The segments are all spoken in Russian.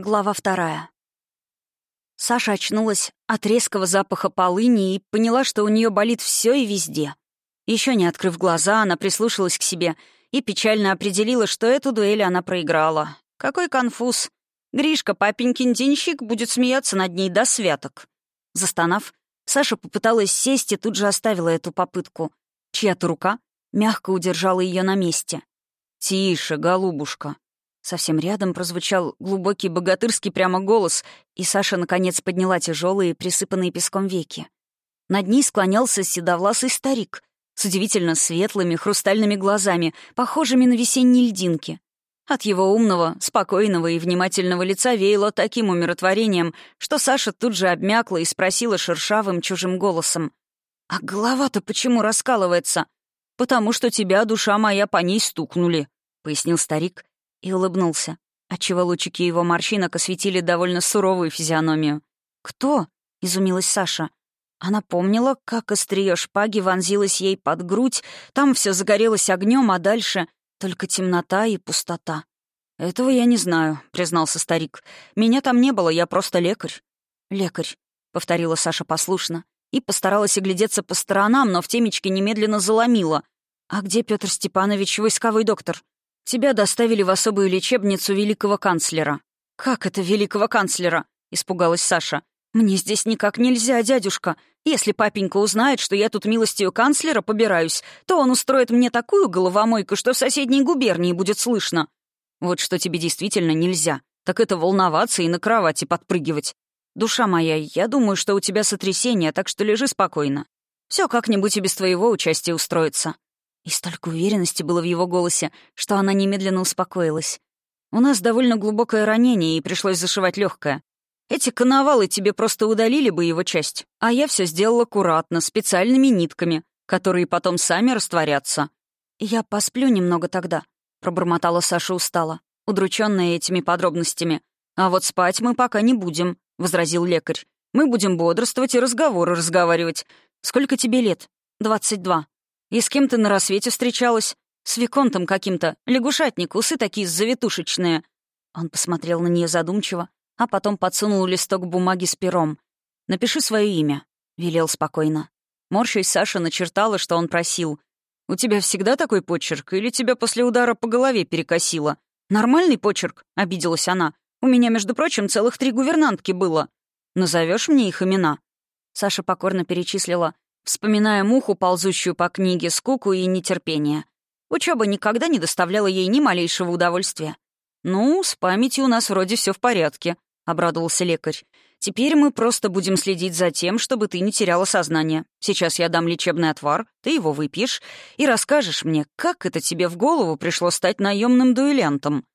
Глава вторая. Саша очнулась от резкого запаха полыни и поняла, что у нее болит все и везде. Еще не открыв глаза, она прислушалась к себе и печально определила, что эту дуэль она проиграла. Какой конфуз. Гришка, папенькин денщик, будет смеяться над ней до святок. Застонав, Саша попыталась сесть и тут же оставила эту попытку. Чья-то рука мягко удержала ее на месте. «Тише, голубушка», Совсем рядом прозвучал глубокий богатырский прямо голос, и Саша, наконец, подняла тяжелые, присыпанные песком веки. Над ней склонялся седовласый старик с удивительно светлыми хрустальными глазами, похожими на весенние льдинки. От его умного, спокойного и внимательного лица веяло таким умиротворением, что Саша тут же обмякла и спросила шершавым чужим голосом. «А голова-то почему раскалывается?» «Потому что тебя, душа моя, по ней стукнули», — пояснил старик, и улыбнулся, отчего лучики его морщинок осветили довольно суровую физиономию. «Кто?» — изумилась Саша. Она помнила, как острие шпаги вонзилось ей под грудь, там все загорелось огнем, а дальше только темнота и пустота. «Этого я не знаю», — признался старик. «Меня там не было, я просто лекарь». «Лекарь», — повторила Саша послушно, и постаралась оглядеться по сторонам, но в темечке немедленно заломила. «А где Петр Степанович, войсковой доктор?» Тебя доставили в особую лечебницу великого канцлера». «Как это великого канцлера?» — испугалась Саша. «Мне здесь никак нельзя, дядюшка. Если папенька узнает, что я тут милостью канцлера побираюсь, то он устроит мне такую головомойку, что в соседней губернии будет слышно. Вот что тебе действительно нельзя, так это волноваться и на кровати подпрыгивать. Душа моя, я думаю, что у тебя сотрясение, так что лежи спокойно. Все как-нибудь и без твоего участия устроится. И столько уверенности было в его голосе, что она немедленно успокоилась. «У нас довольно глубокое ранение, и пришлось зашивать легкое. Эти коновалы тебе просто удалили бы его часть, а я все сделал аккуратно, специальными нитками, которые потом сами растворятся. Я посплю немного тогда», — пробормотала Саша устало, удрученная этими подробностями. «А вот спать мы пока не будем», — возразил лекарь. «Мы будем бодрствовать и разговоры разговаривать. Сколько тебе лет?» «Двадцать два». «И с кем ты на рассвете встречалась?» «С Виконтом каким-то. Лягушатник, усы такие завитушечные». Он посмотрел на нее задумчиво, а потом подсунул листок бумаги с пером. «Напиши свое имя», — велел спокойно. Морщаясь, Саша начертала, что он просил. «У тебя всегда такой почерк, или тебя после удара по голове перекосило?» «Нормальный почерк», — обиделась она. «У меня, между прочим, целых три гувернантки было. Назовешь мне их имена?» Саша покорно перечислила вспоминая муху, ползущую по книге, скуку и нетерпение. Учеба никогда не доставляла ей ни малейшего удовольствия. «Ну, с памятью у нас вроде все в порядке», — обрадовался лекарь. «Теперь мы просто будем следить за тем, чтобы ты не теряла сознание. Сейчас я дам лечебный отвар, ты его выпьешь и расскажешь мне, как это тебе в голову пришло стать наемным дуэлянтом».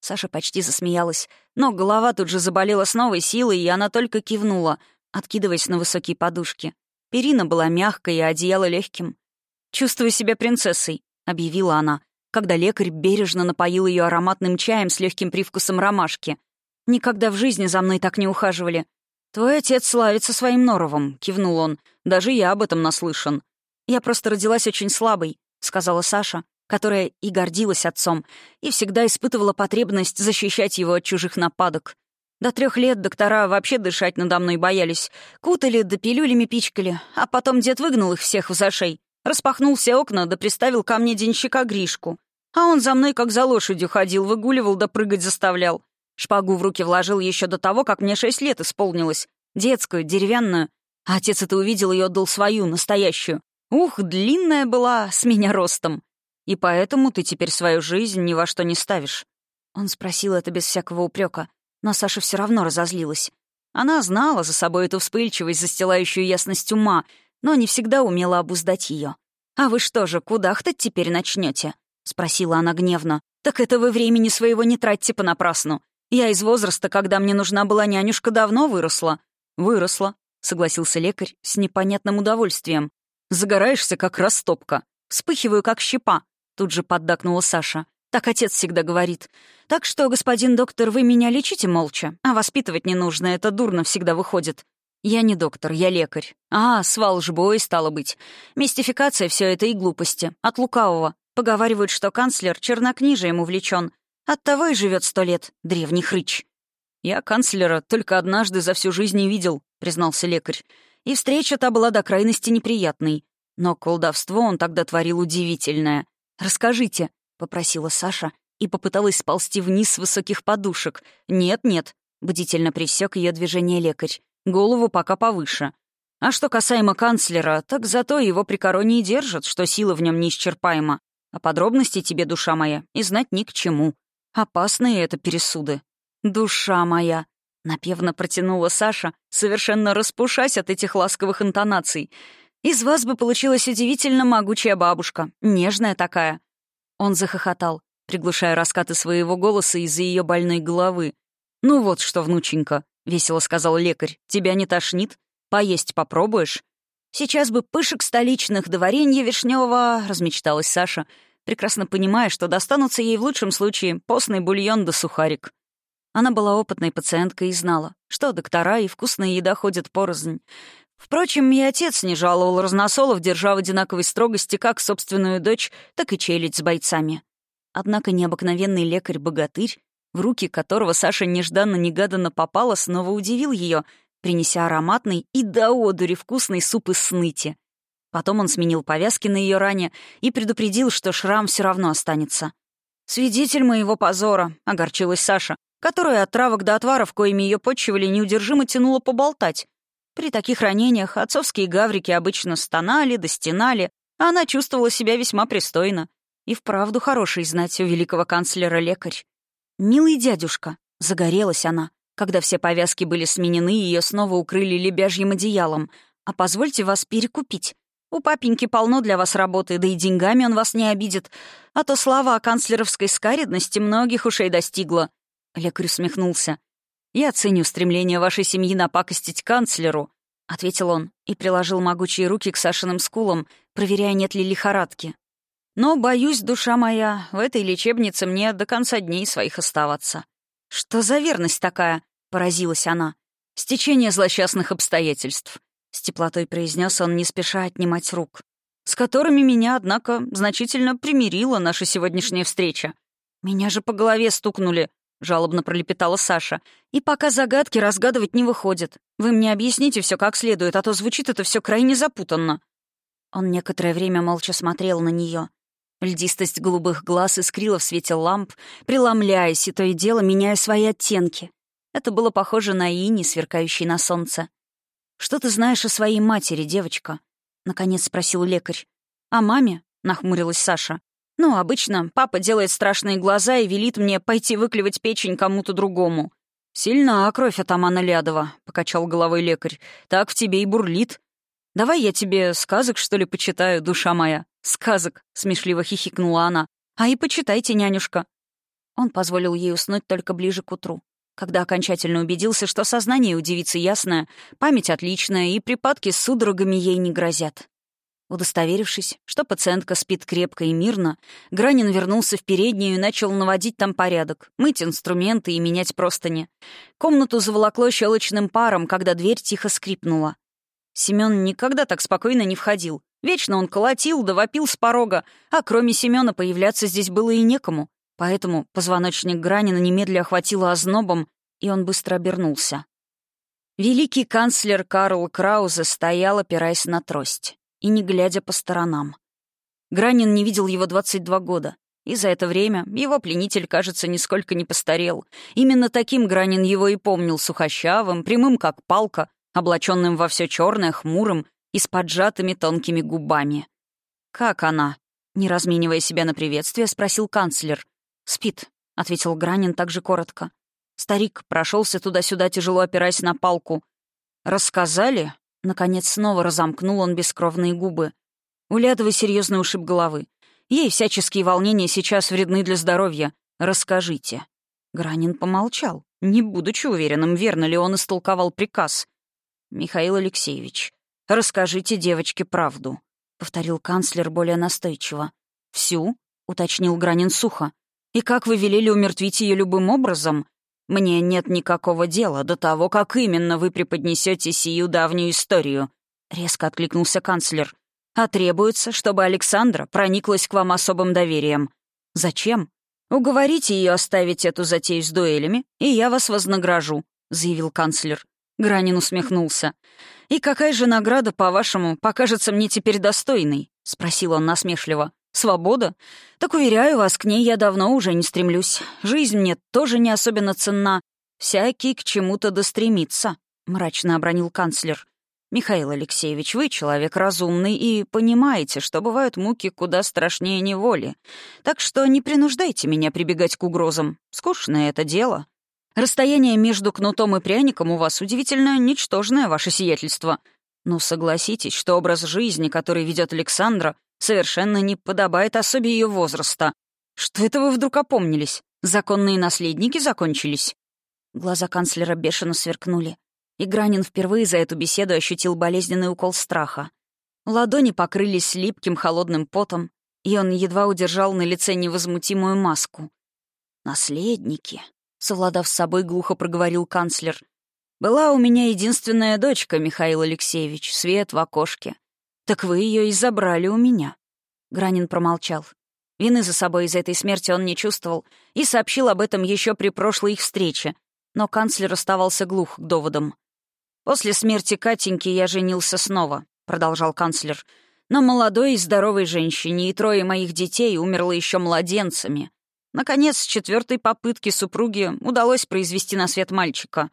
Саша почти засмеялась, но голова тут же заболела с новой силой, и она только кивнула, откидываясь на высокие подушки. Перина была мягкой, а одеяло легким. «Чувствую себя принцессой», — объявила она, когда лекарь бережно напоил ее ароматным чаем с легким привкусом ромашки. «Никогда в жизни за мной так не ухаживали». «Твой отец славится своим норовом», — кивнул он. «Даже я об этом наслышан». «Я просто родилась очень слабой», — сказала Саша, которая и гордилась отцом, и всегда испытывала потребность защищать его от чужих нападок. До трех лет доктора вообще дышать надо мной боялись. Кутали да пилюлями пичкали. А потом дед выгнал их всех в зашей. Распахнул все окна да приставил ко мне денщика Гришку. А он за мной как за лошадью ходил, выгуливал да прыгать заставлял. Шпагу в руки вложил еще до того, как мне шесть лет исполнилось. Детскую, деревянную. А отец это увидел и отдал свою, настоящую. Ух, длинная была, с меня ростом. И поэтому ты теперь свою жизнь ни во что не ставишь. Он спросил это без всякого упрека. Но Саша все равно разозлилась. Она знала за собой эту вспыльчивость, застилающую ясность ума, но не всегда умела обуздать ее. «А вы что же, кудахтать теперь начнете? спросила она гневно. «Так это вы времени своего не тратьте понапрасну. Я из возраста, когда мне нужна была нянюшка, давно выросла». «Выросла», — согласился лекарь с непонятным удовольствием. «Загораешься, как растопка. Вспыхиваю, как щепа», — тут же поддакнула Саша. Так отец всегда говорит. Так что, господин доктор, вы меня лечите молча, а воспитывать не нужно, это дурно всегда выходит. Я не доктор, я лекарь. А, с волжбой, стало быть. Мистификация все это и глупости. От лукавого. Поговаривают, что канцлер чернокнижием увлечен. Оттого и живет сто лет, древний хрыч. «Я канцлера только однажды за всю жизнь не видел», — признался лекарь. «И встреча та была до крайности неприятной. Но колдовство он тогда творил удивительное. Расскажите», — попросила Саша и попыталась сползти вниз с высоких подушек. «Нет-нет», — бдительно присек ее движение лекарь. «Голову пока повыше. А что касаемо канцлера, так зато его при короне и держат, что сила в нем неисчерпаема. А подробностей тебе, душа моя, и знать ни к чему. Опасные это пересуды. Душа моя!» Напевно протянула Саша, совершенно распушась от этих ласковых интонаций. «Из вас бы получилась удивительно могучая бабушка, нежная такая». Он захохотал, приглушая раскаты своего голоса из-за ее больной головы. «Ну вот что, внученька», — весело сказал лекарь, — «тебя не тошнит? Поесть попробуешь?» «Сейчас бы пышек столичных до варенья вишневого», — размечталась Саша, прекрасно понимая, что достанутся ей в лучшем случае постный бульон да сухарик. Она была опытной пациенткой и знала, что доктора и вкусная еда ходят порознь. Впрочем, и отец не жаловал разносолов, держа в одинаковой строгости как собственную дочь, так и челядь с бойцами. Однако необыкновенный лекарь-богатырь, в руки которого Саша нежданно-негаданно попала, снова удивил ее, принеся ароматный и до одури вкусный суп из сныти. Потом он сменил повязки на ее ране и предупредил, что шрам все равно останется. «Свидетель моего позора», — огорчилась Саша, которая от травок до отваров, коими ее подчивали, неудержимо тянула поболтать. При таких ранениях отцовские гаврики обычно стонали, достенали, а она чувствовала себя весьма пристойно. И вправду хороший знать у великого канцлера лекарь. «Милый дядюшка», — загорелась она, когда все повязки были сменены, и ее снова укрыли лебяжьим одеялом. «А позвольте вас перекупить. У папеньки полно для вас работы, да и деньгами он вас не обидит. А то слава о канцлеровской скаредности многих ушей достигла». Лекарь усмехнулся. «Я ценю стремление вашей семьи напакостить канцлеру», — ответил он и приложил могучие руки к Сашиным скулам, проверяя, нет ли лихорадки. Но, боюсь, душа моя, в этой лечебнице мне до конца дней своих оставаться. Что за верность такая? Поразилась она. Стечение злосчастных обстоятельств. С теплотой произнес он, не спеша отнимать рук. С которыми меня, однако, значительно примирила наша сегодняшняя встреча. Меня же по голове стукнули, жалобно пролепетала Саша. И пока загадки разгадывать не выходит. Вы мне объясните все как следует, а то звучит это все крайне запутанно. Он некоторое время молча смотрел на нее. Льдистость голубых глаз искрила в свете ламп, преломляясь и то и дело меняя свои оттенки. Это было похоже на ини, сверкающий на солнце. «Что ты знаешь о своей матери, девочка?» — наконец спросил лекарь. «О маме?» — нахмурилась Саша. «Ну, обычно папа делает страшные глаза и велит мне пойти выклевать печень кому-то другому». «Сильна кровь атамана Лядова», — покачал головой лекарь. «Так в тебе и бурлит. Давай я тебе сказок, что ли, почитаю, душа моя». «Сказок», — смешливо хихикнула она. «А и почитайте, нянюшка». Он позволил ей уснуть только ближе к утру, когда окончательно убедился, что сознание у девицы ясное, память отличная, и припадки с судорогами ей не грозят. Удостоверившись, что пациентка спит крепко и мирно, Гранин вернулся в переднюю и начал наводить там порядок, мыть инструменты и менять простыни. Комнату заволокло щелочным паром, когда дверь тихо скрипнула. Семён никогда так спокойно не входил, Вечно он колотил да вопил с порога, а кроме Семёна появляться здесь было и некому. Поэтому позвоночник Гранина немедля охватило ознобом, и он быстро обернулся. Великий канцлер Карл Краузе стоял, опираясь на трость, и не глядя по сторонам. Гранин не видел его 22 года, и за это время его пленитель, кажется, нисколько не постарел. Именно таким Гранин его и помнил сухощавым, прямым как палка, облаченным во все черное, хмурым и с поджатыми тонкими губами. «Как она?» — не разменивая себя на приветствие, спросил канцлер. «Спит», — ответил Гранин также коротко. Старик прошелся туда-сюда, тяжело опираясь на палку. «Рассказали?» Наконец снова разомкнул он бескровные губы. У Лядовой серьезный ушиб головы. Ей всяческие волнения сейчас вредны для здоровья. Расскажите. Гранин помолчал, не будучи уверенным, верно ли он истолковал приказ. «Михаил Алексеевич, «Расскажите девочке правду», — повторил канцлер более настойчиво. «Всю?» — уточнил Гранин сухо. «И как вы велели умертвить ее любым образом? Мне нет никакого дела до того, как именно вы преподнесете сию давнюю историю», — резко откликнулся канцлер. «А требуется, чтобы Александра прониклась к вам особым доверием. Зачем? «Уговорите ее оставить эту затею с дуэлями, и я вас вознагражу», — заявил канцлер. Гранин усмехнулся. «И какая же награда, по-вашему, покажется мне теперь достойной?» — спросил он насмешливо. «Свобода? Так, уверяю вас, к ней я давно уже не стремлюсь. Жизнь мне тоже не особенно ценна. Всякий к чему-то достремится», — мрачно обронил канцлер. «Михаил Алексеевич, вы человек разумный и понимаете, что бывают муки куда страшнее неволи. Так что не принуждайте меня прибегать к угрозам. Скучное это дело. Расстояние между кнутом и пряником у вас удивительно ничтожное, ваше сиятельство. Но согласитесь, что образ жизни, который ведет Александра, совершенно не подобает особе ее возраста. Что это вы вдруг опомнились? Законные наследники закончились?» Глаза канцлера бешено сверкнули. И Гранин впервые за эту беседу ощутил болезненный укол страха. Ладони покрылись липким холодным потом, и он едва удержал на лице невозмутимую маску. «Наследники», — совладав с собой, глухо проговорил канцлер. «Была у меня единственная дочка, Михаил Алексеевич, свет в окошке. Так вы ее и забрали у меня». Гранин промолчал. Вины за собой из этой смерти он не чувствовал и сообщил об этом еще при прошлой их встрече, но канцлер оставался глух к доводам. «После смерти Катеньки я женился снова», — продолжал канцлер. «Но молодой и здоровой женщине, и трое моих детей умерло еще младенцами. Наконец, с четвертой попытки супруги удалось произвести на свет мальчика.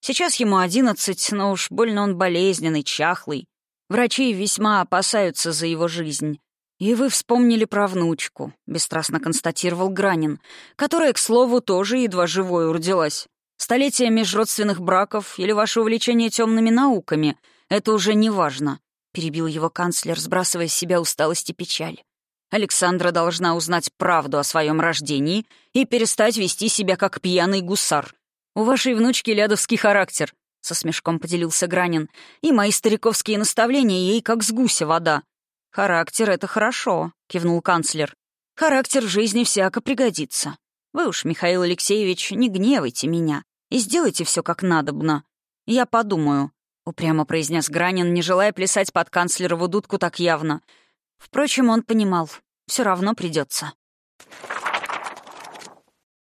Сейчас ему одиннадцать, но уж больно он болезненный, чахлый. Врачи весьма опасаются за его жизнь. «И вы вспомнили про внучку», — бесстрастно констатировал Гранин, которая, к слову, тоже едва живой родилась. Столетие межродственных браков или ваше увлечение темными науками — это уже не важно», — перебил его канцлер, сбрасывая с себя усталость и печаль. «Александра должна узнать правду о своем рождении и перестать вести себя как пьяный гусар. У вашей внучки лядовский характер», — со смешком поделился Гранин, «и мои стариковские наставления ей как с гуся вода». «Характер — это хорошо», — кивнул канцлер. «Характер жизни всяко пригодится. Вы уж, Михаил Алексеевич, не гневайте меня и сделайте все как надобно. Я подумаю», — упрямо произнес Гранин, не желая плясать под канцлерову дудку так явно. Впрочем, он понимал, все равно придется.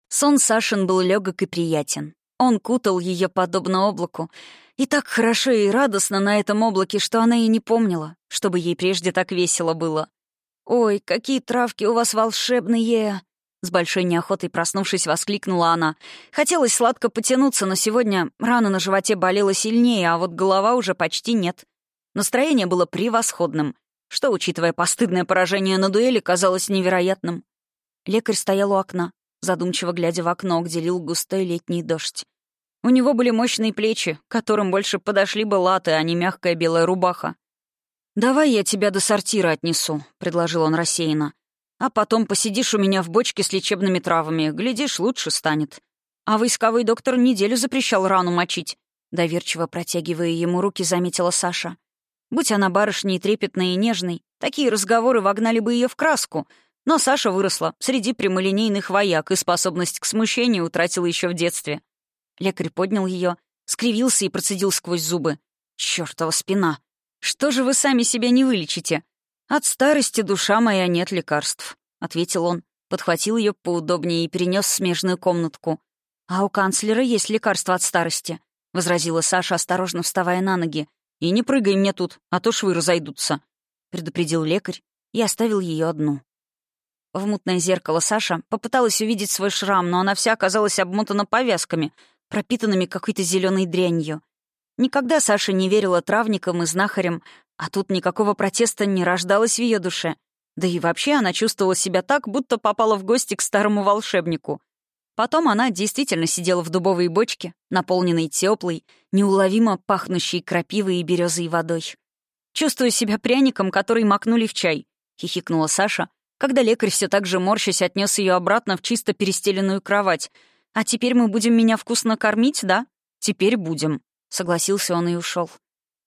Сон Сашин был легок и приятен. Он кутал ее подобно облаку, и так хорошо и радостно на этом облаке, что она и не помнила, чтобы ей прежде так весело было. «Ой, какие травки у вас волшебные!» С большой неохотой проснувшись, воскликнула она. Хотелось сладко потянуться, но сегодня рана на животе болела сильнее, а вот голова уже почти нет. Настроение было превосходным, что, учитывая постыдное поражение на дуэли, казалось невероятным. Лекарь стоял у окна, задумчиво глядя в окно, где лил густой летний дождь. У него были мощные плечи, которым больше подошли бы латы, а не мягкая белая рубаха. «Давай я тебя до сортира отнесу», — предложил он рассеянно. А потом посидишь у меня в бочке с лечебными травами. Глядишь, лучше станет. А войсковой доктор неделю запрещал рану мочить. Доверчиво протягивая ему руки, заметила Саша. Будь она барышней трепетной и нежной, такие разговоры вогнали бы ее в краску. Но Саша выросла среди прямолинейных вояк и способность к смущению утратила еще в детстве. Лекарь поднял ее, скривился и процедил сквозь зубы. «Чёртова спина! Что же вы сами себя не вылечите? «От старости, душа моя, нет лекарств», — ответил он, подхватил ее поудобнее и перенес в смежную комнатку. «А у канцлера есть лекарство от старости», — возразила Саша, осторожно вставая на ноги. «И не прыгай мне тут, а то швы разойдутся», — предупредил лекарь и оставил ее одну. В мутное зеркало Саша попыталась увидеть свой шрам, но она вся оказалась обмотана повязками, пропитанными какой-то зеленой дрянью. Никогда Саша не верила травникам и знахарям, а тут никакого протеста не рождалось в ее душе. Да и вообще она чувствовала себя так, будто попала в гости к старому волшебнику. Потом она действительно сидела в дубовой бочке, наполненной теплой, неуловимо пахнущей крапивой и березой водой. «Чувствую себя пряником, который макнули в чай», — хихикнула Саша, когда лекарь все так же морщась отнес ее обратно в чисто перестеленную кровать. «А теперь мы будем меня вкусно кормить, да?» «Теперь будем», — согласился он и ушел.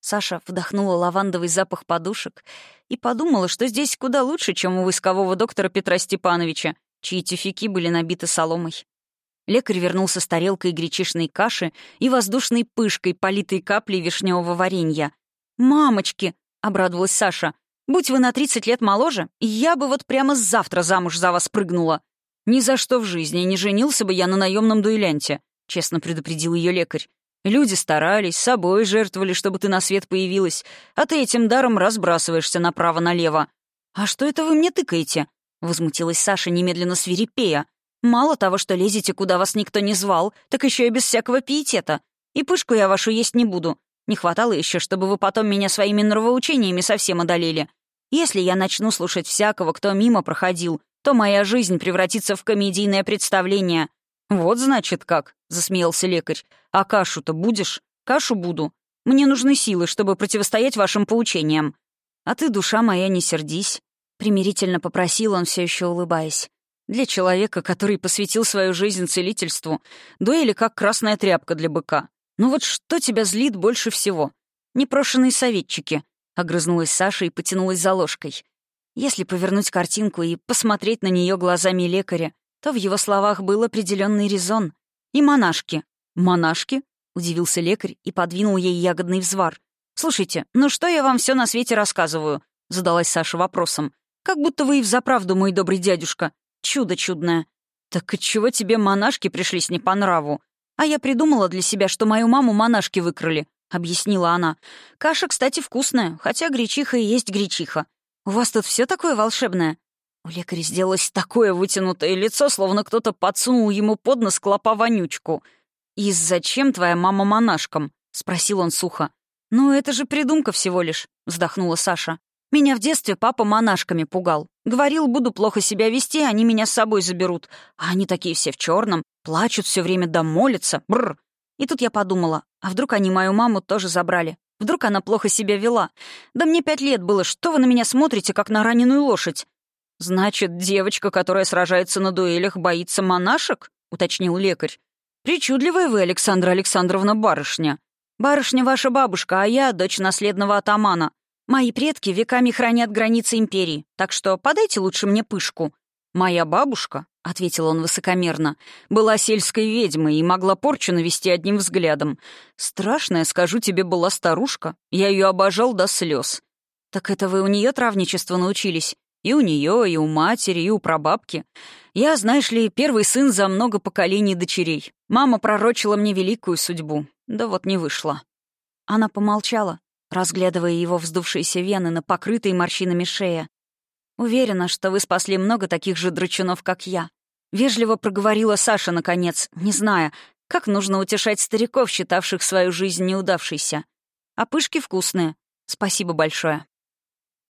Саша вдохнула лавандовый запах подушек и подумала, что здесь куда лучше, чем у войскового доктора Петра Степановича, чьи тюфяки были набиты соломой. Лекарь вернулся с тарелкой гречишной каши и воздушной пышкой, политой каплей вишневого варенья. «Мамочки!» — обрадовалась Саша. «Будь вы на 30 лет моложе, я бы вот прямо завтра замуж за вас прыгнула. «Ни за что в жизни не женился бы я на наемном дуэлянте», — честно предупредил ее лекарь. «Люди старались, собой жертвовали, чтобы ты на свет появилась, а ты этим даром разбрасываешься направо-налево». «А что это вы мне тыкаете?» — возмутилась Саша, немедленно свирепея. «Мало того, что лезете, куда вас никто не звал, так еще и без всякого пиетета. И пышку я вашу есть не буду. Не хватало еще, чтобы вы потом меня своими нравоучениями совсем одолели. Если я начну слушать всякого, кто мимо проходил, то моя жизнь превратится в комедийное представление. «Вот, значит, как», — засмеялся лекарь. «А кашу-то будешь? Кашу буду. Мне нужны силы, чтобы противостоять вашим поучениям». «А ты, душа моя, не сердись», — примирительно попросил он, все еще улыбаясь. «Для человека, который посвятил свою жизнь целительству, дуэли как красная тряпка для быка. Ну вот что тебя злит больше всего? Непрошенные советчики», — огрызнулась Саша и потянулась за ложкой. Если повернуть картинку и посмотреть на нее глазами лекаря, то в его словах был определенный резон. И монашки. «Монашки?» — удивился лекарь и подвинул ей ягодный взвар. «Слушайте, ну что я вам все на свете рассказываю?» — задалась Саша вопросом. «Как будто вы и взаправду, мой добрый дядюшка. Чудо чудное. Так отчего тебе монашки пришлись не по нраву? А я придумала для себя, что мою маму монашки выкрали», — объяснила она. «Каша, кстати, вкусная, хотя гречиха и есть гречиха. У вас тут все такое волшебное?» У лекаря сделалось такое вытянутое лицо, словно кто-то подсунул ему под нос клопа-вонючку. «И зачем твоя мама монашкам?» — спросил он сухо. «Ну, это же придумка всего лишь», — вздохнула Саша. «Меня в детстве папа монашками пугал. Говорил, буду плохо себя вести, они меня с собой заберут. А они такие все в черном, плачут все время да молятся. Бррр. И тут я подумала, а вдруг они мою маму тоже забрали? Вдруг она плохо себя вела? Да мне пять лет было, что вы на меня смотрите, как на раненую лошадь? «Значит, девочка, которая сражается на дуэлях, боится монашек?» — уточнил лекарь. «Причудливая вы, Александра Александровна, барышня. Барышня ваша бабушка, а я — дочь наследного атамана. Мои предки веками хранят границы империи, так что подайте лучше мне пышку». «Моя бабушка», — ответил он высокомерно, — «была сельской ведьмой и могла порчу навести одним взглядом. Страшная, скажу тебе, была старушка. Я ее обожал до слез». «Так это вы у нее травничество научились?» И у нее, и у матери, и у прабабки. Я, знаешь ли, первый сын за много поколений дочерей. Мама пророчила мне великую судьбу. Да вот не вышло. Она помолчала, разглядывая его вздувшиеся вены на покрытой морщинами шее. «Уверена, что вы спасли много таких же драчунов, как я». Вежливо проговорила Саша, наконец, не зная, как нужно утешать стариков, считавших свою жизнь неудавшейся. «А пышки вкусные. Спасибо большое».